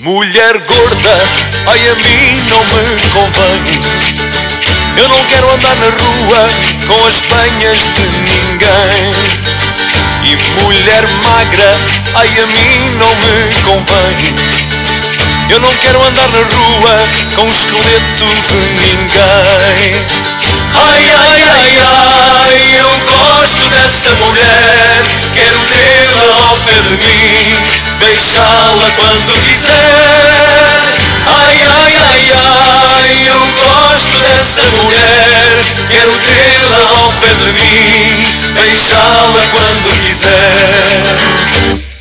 Mulher gorda, ai a mim não me convém. Eu não quero andar na rua com as banhas de ninguém. E mulher magra, ai a mim não me convém. Eu não quero andar na rua com o esqueleto de ninguém. Ai, ai, ai, ai, eu gosto dessa mulher. Quero tê-la ao pé de mim, beijá-la quando quiser. Dessa mulher. Quero tê-la ao pé de mim, beijá-la quando quiser.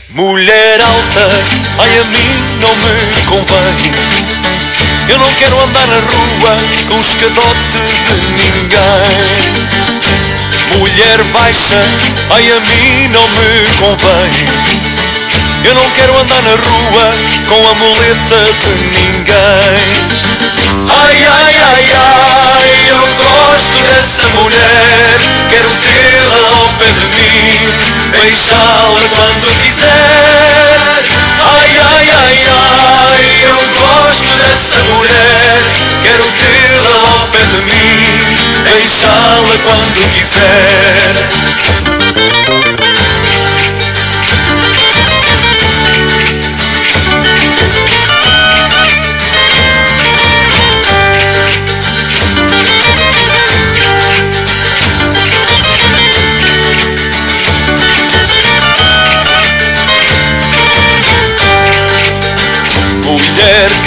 Mulher alta, ai a mim não me convém. Eu não quero andar na rua com escadote de ninguém. Mulher baixa, ai a mim não me convém. Eu não quero andar na rua com a muleta de ninguém. Ai, ai, ai, ai, beijá-la quando quiser. Ai, ai, ai, ai, eu gosto dessa mulher. Quero tê-la ao pé de mim, beijá-la quando quiser.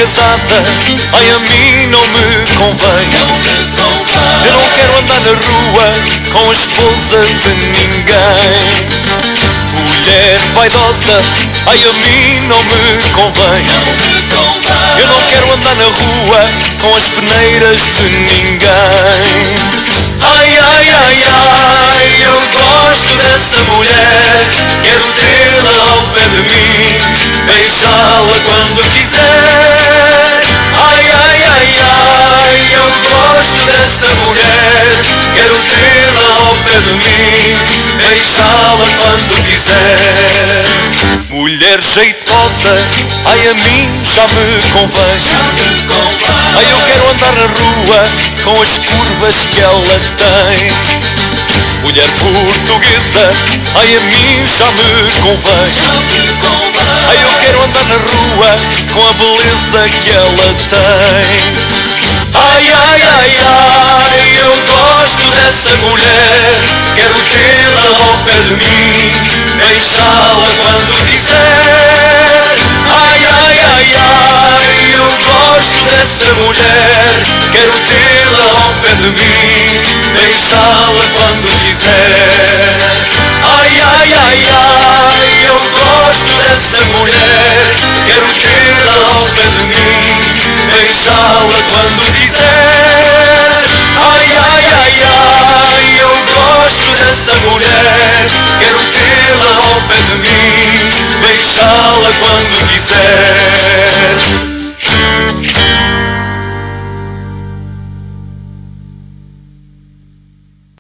Casada, ai a mim não me convém. Eu não quero andar na rua com a esposa de ninguém. Mulher vaidosa, ai a mim não me convém. Eu não quero andar na rua com as peneiras de ninguém. Ai, ai, ai, ai, eu gosto dessa mulher. Beijá-la quando quiser. Mulher jeitosa, ai a mim já me convém. Ai eu quero andar na rua com as curvas que ela tem. Mulher portuguesa, ai a mim já me convém. Ai eu quero andar na rua com a beleza que ela tem. Ai, ai, ai, ai, eu gosto dessa mulher. Quero dessa mulher. Quero tê-la ao pé de mim, beijá-la quando quiser. Ai, ai, ai, ai, eu gosto dessa mulher.